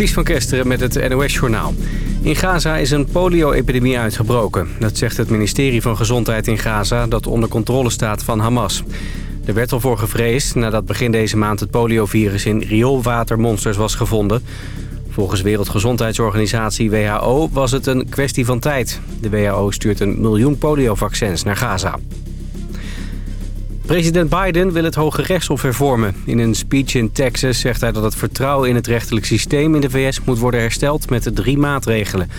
Ties van Kesteren met het NOS-journaal. In Gaza is een polio-epidemie uitgebroken. Dat zegt het ministerie van Gezondheid in Gaza dat onder controle staat van Hamas. Er werd al voor gevreesd nadat begin deze maand het poliovirus in rioolwatermonsters was gevonden. Volgens Wereldgezondheidsorganisatie WHO was het een kwestie van tijd. De WHO stuurt een miljoen poliovaccins naar Gaza. President Biden wil het Hoge Rechtshof hervormen. In een speech in Texas zegt hij dat het vertrouwen in het rechterlijk systeem in de VS moet worden hersteld met de drie maatregelen.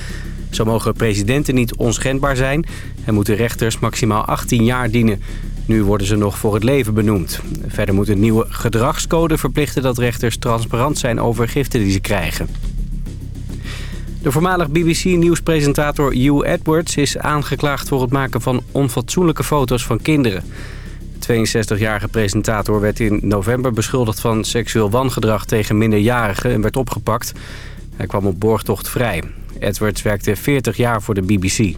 Zo mogen presidenten niet onschendbaar zijn en moeten rechters maximaal 18 jaar dienen. Nu worden ze nog voor het leven benoemd. Verder moet een nieuwe gedragscode verplichten dat rechters transparant zijn over giften die ze krijgen. De voormalig BBC-nieuwspresentator Hugh Edwards is aangeklaagd voor het maken van onfatsoenlijke foto's van kinderen. 62-jarige presentator werd in november beschuldigd van seksueel wangedrag tegen minderjarigen en werd opgepakt. Hij kwam op borgtocht vrij. Edwards werkte 40 jaar voor de BBC.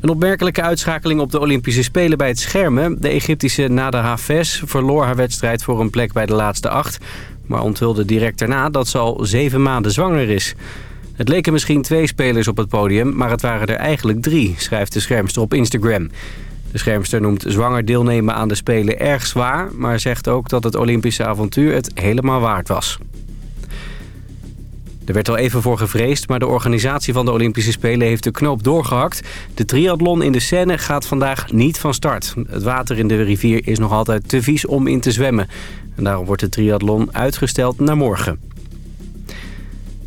Een opmerkelijke uitschakeling op de Olympische Spelen bij het schermen. De Egyptische Nada Hafez verloor haar wedstrijd voor een plek bij de laatste acht... maar onthulde direct daarna dat ze al zeven maanden zwanger is. Het leken misschien twee spelers op het podium, maar het waren er eigenlijk drie... schrijft de schermster op Instagram. De schermster noemt zwanger deelnemen aan de Spelen erg zwaar... maar zegt ook dat het Olympische avontuur het helemaal waard was. Er werd al even voor gevreesd, maar de organisatie van de Olympische Spelen heeft de knoop doorgehakt. De triathlon in de Seine gaat vandaag niet van start. Het water in de rivier is nog altijd te vies om in te zwemmen. En daarom wordt de triathlon uitgesteld naar morgen.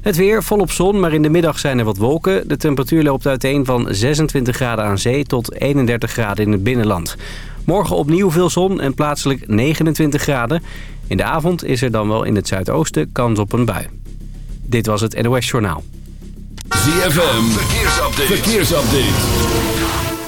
Het weer volop zon, maar in de middag zijn er wat wolken. De temperatuur loopt uiteen van 26 graden aan zee tot 31 graden in het binnenland. Morgen opnieuw veel zon en plaatselijk 29 graden. In de avond is er dan wel in het zuidoosten kans op een bui. Dit was het NOS Journaal. ZFM, verkeersupdate. verkeersupdate.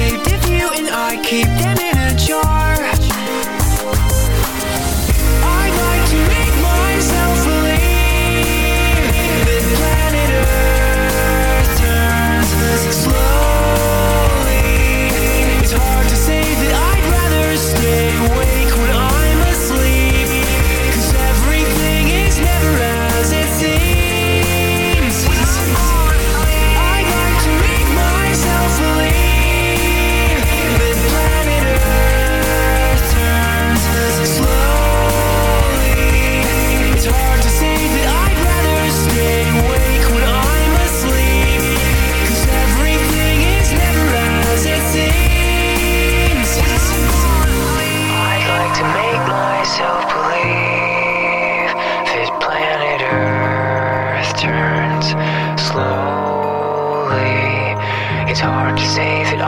If you and I keep them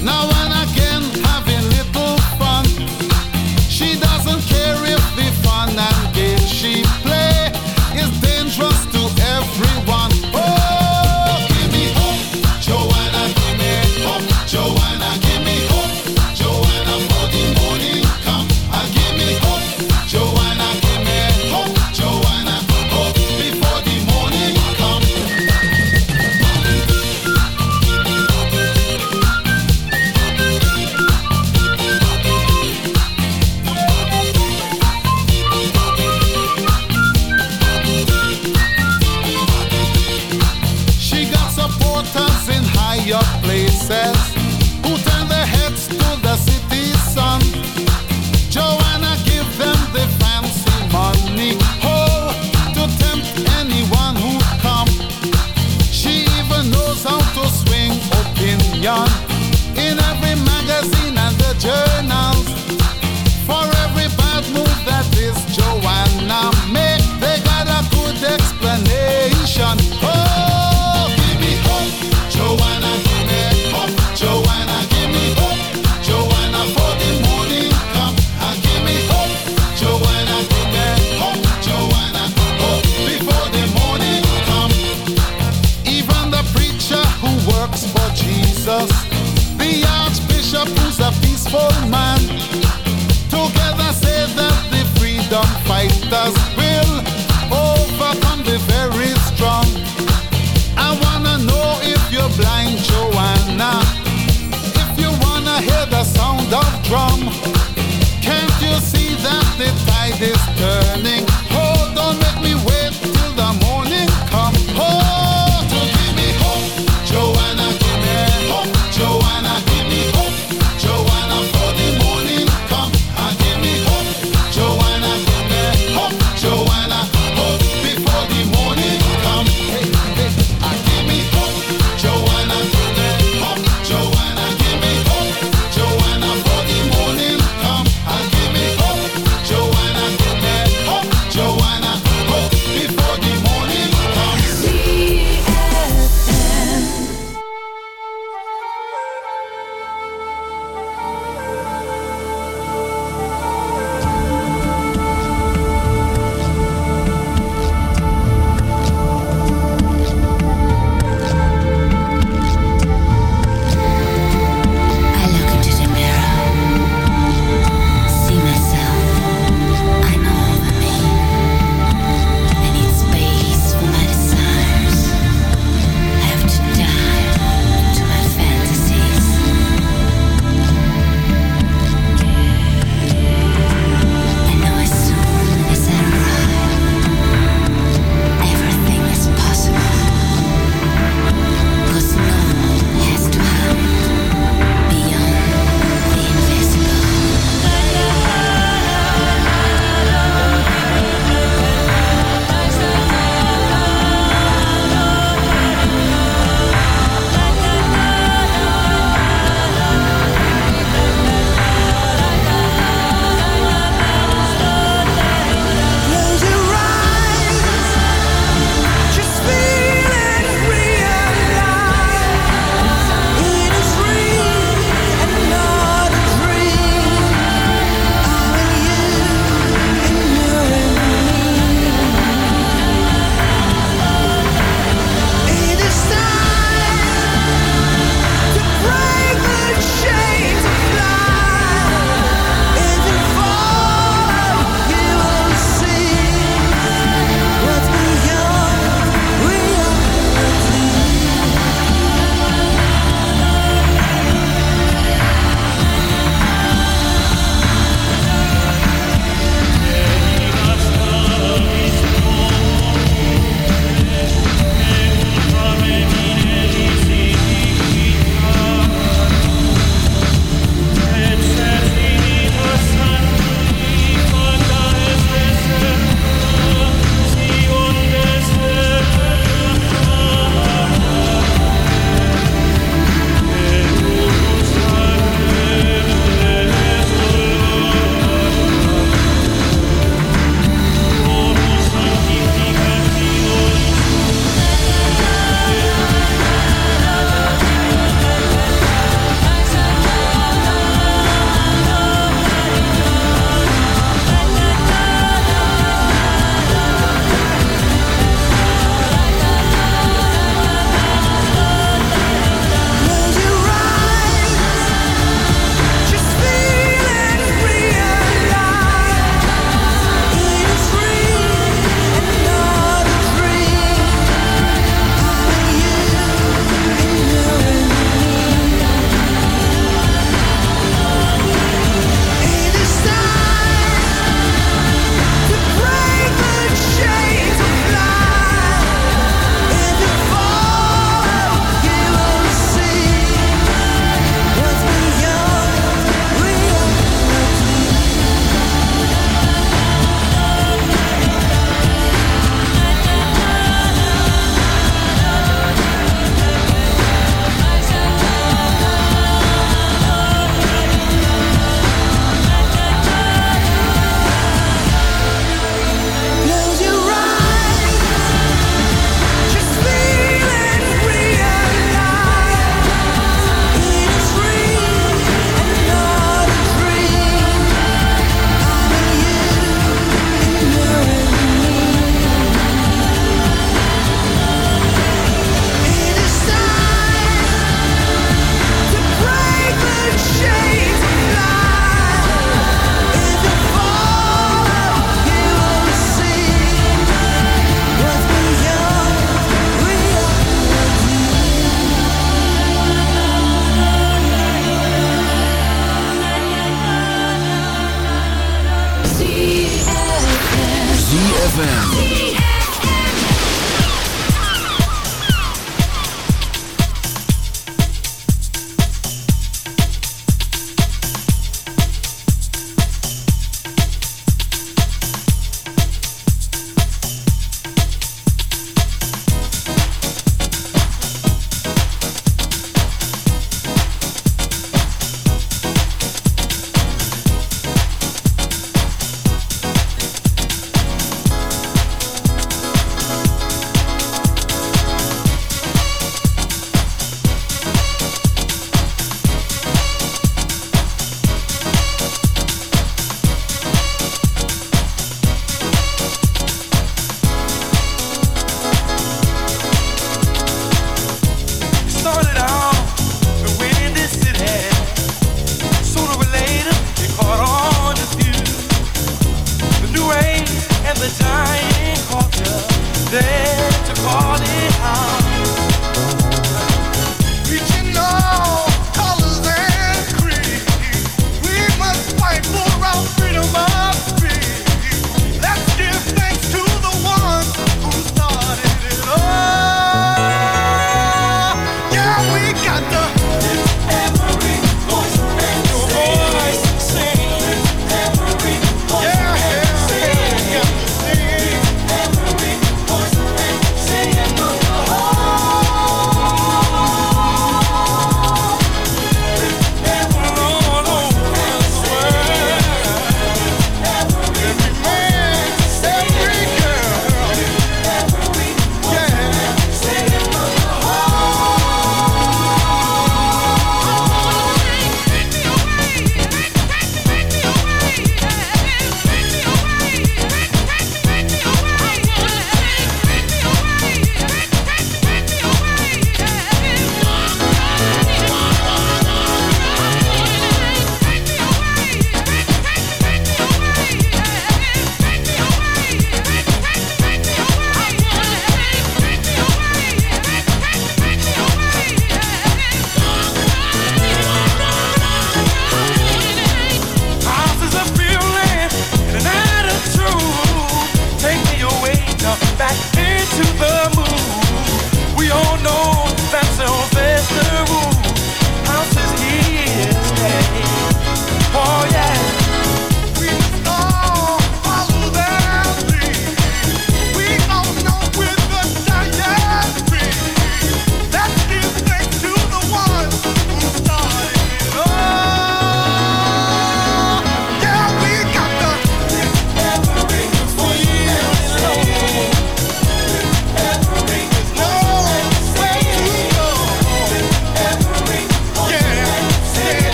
No one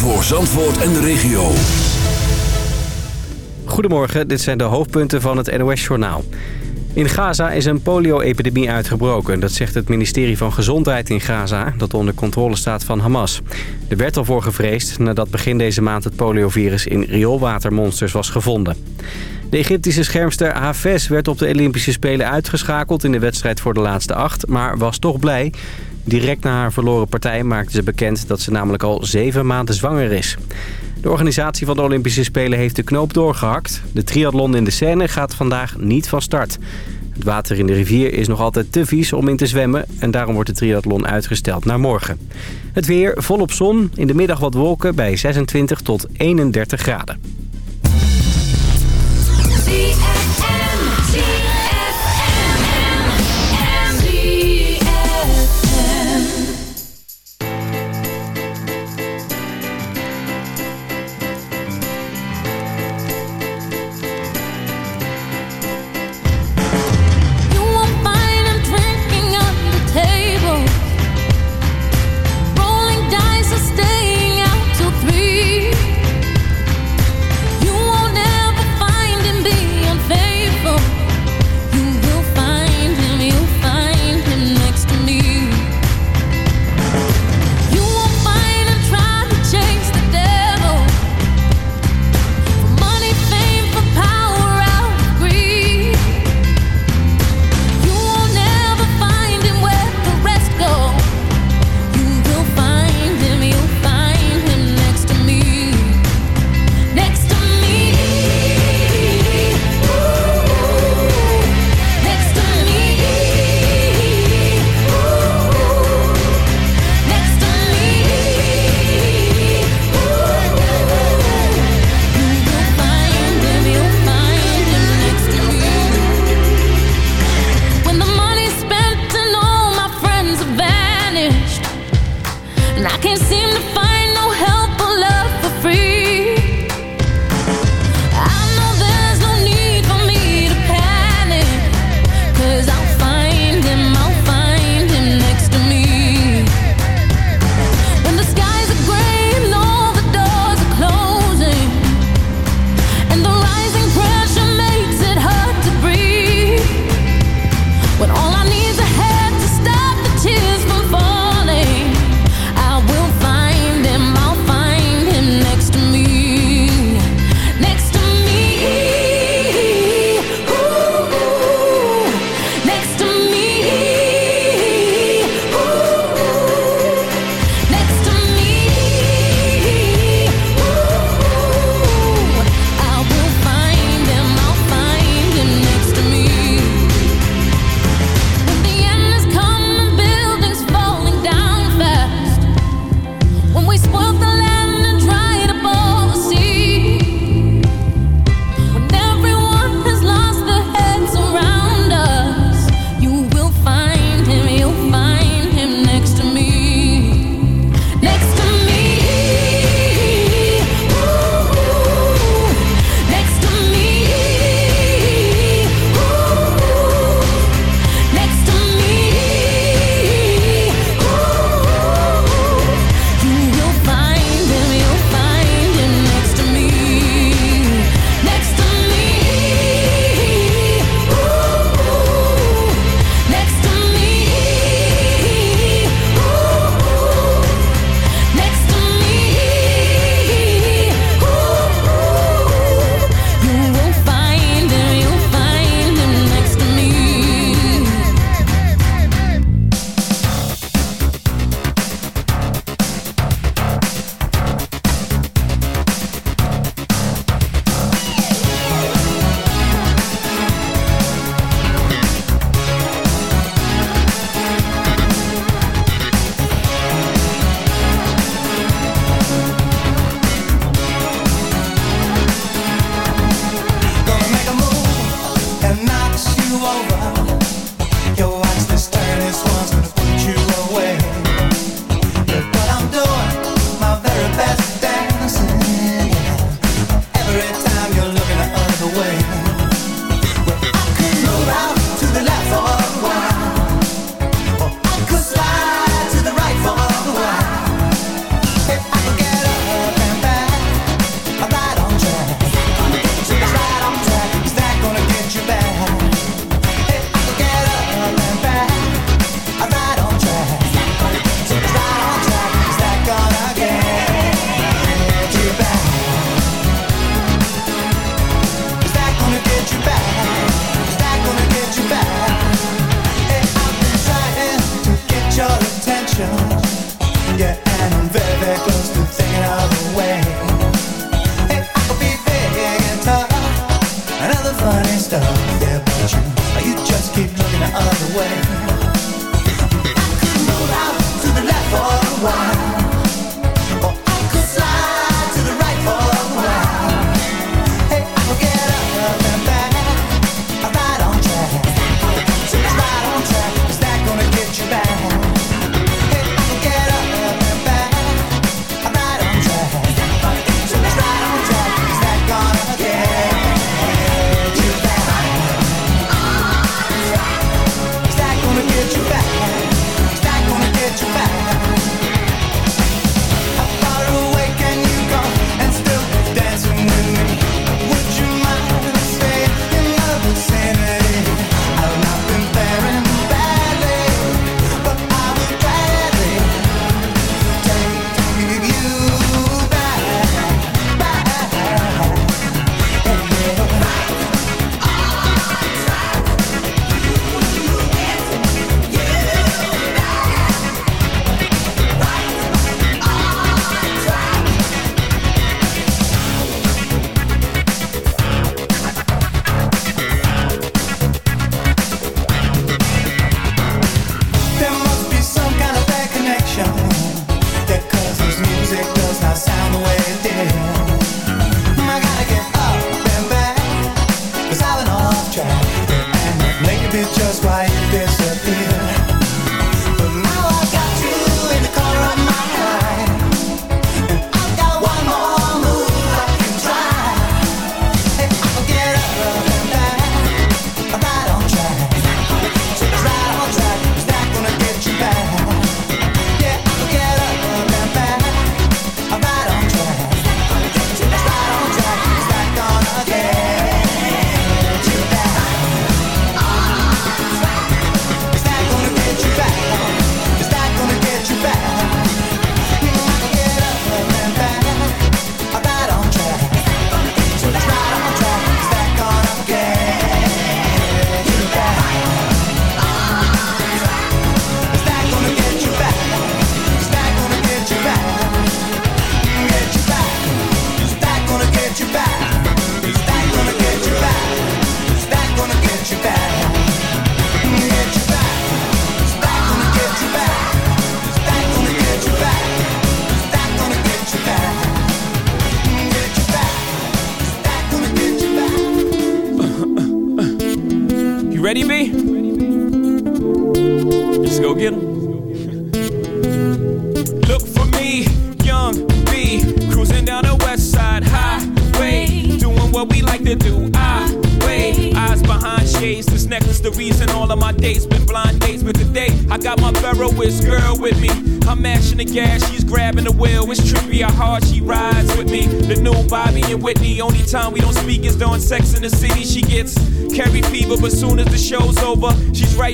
Zandvoort en de regio. Goedemorgen, dit zijn de hoofdpunten van het NOS-journaal. In Gaza is een polio-epidemie uitgebroken. Dat zegt het ministerie van Gezondheid in Gaza, dat onder controle staat van Hamas. Er werd al voor gevreesd nadat begin deze maand het poliovirus in rioolwatermonsters was gevonden. De Egyptische schermster Hafez werd op de Olympische Spelen uitgeschakeld in de wedstrijd voor de laatste acht, maar was toch blij. Direct na haar verloren partij maakte ze bekend dat ze namelijk al zeven maanden zwanger is. De organisatie van de Olympische Spelen heeft de knoop doorgehakt. De triathlon in de Seine gaat vandaag niet van start. Het water in de rivier is nog altijd te vies om in te zwemmen... en daarom wordt de triathlon uitgesteld naar morgen. Het weer volop zon, in de middag wat wolken bij 26 tot 31 graden.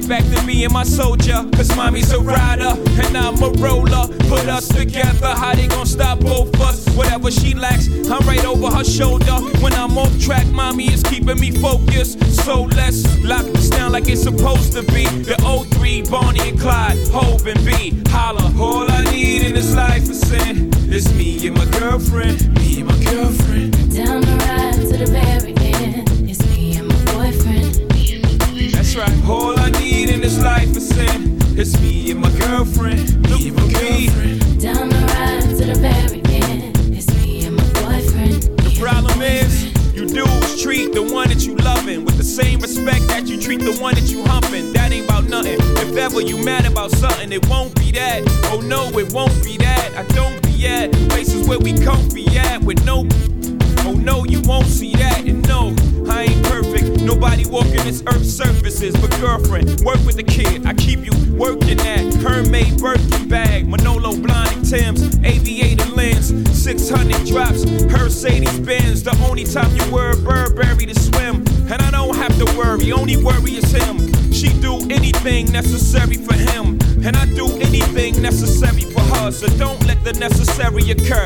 right back to me and my soldier. anything necessary for him, and I do anything necessary for her. So don't let the necessary occur.